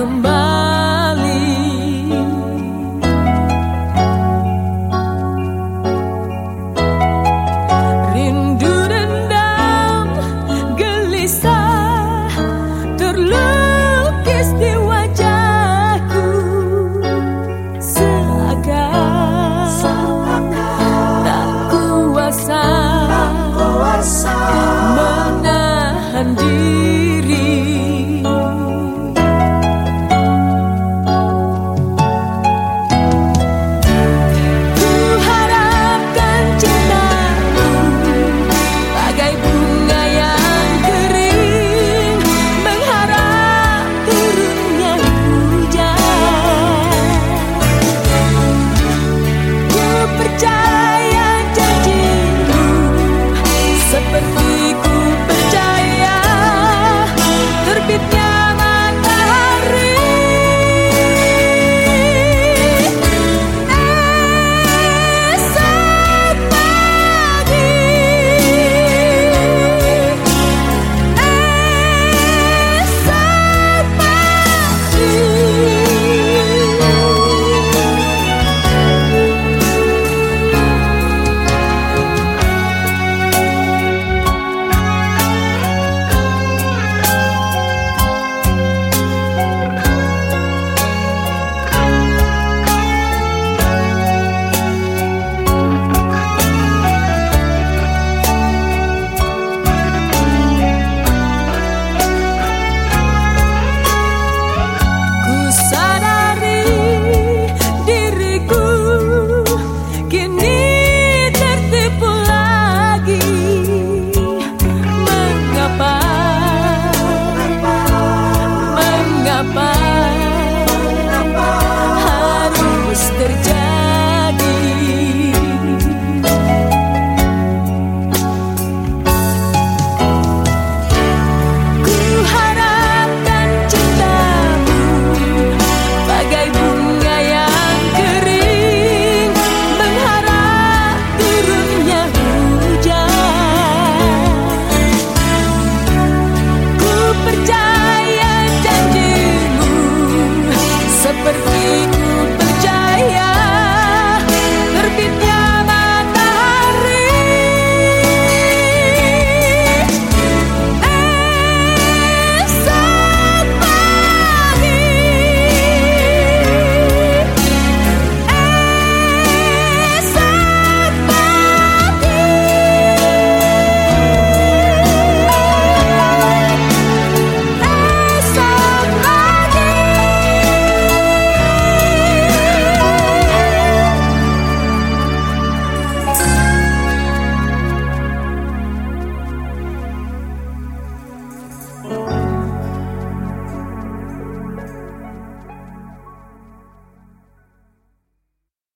come by.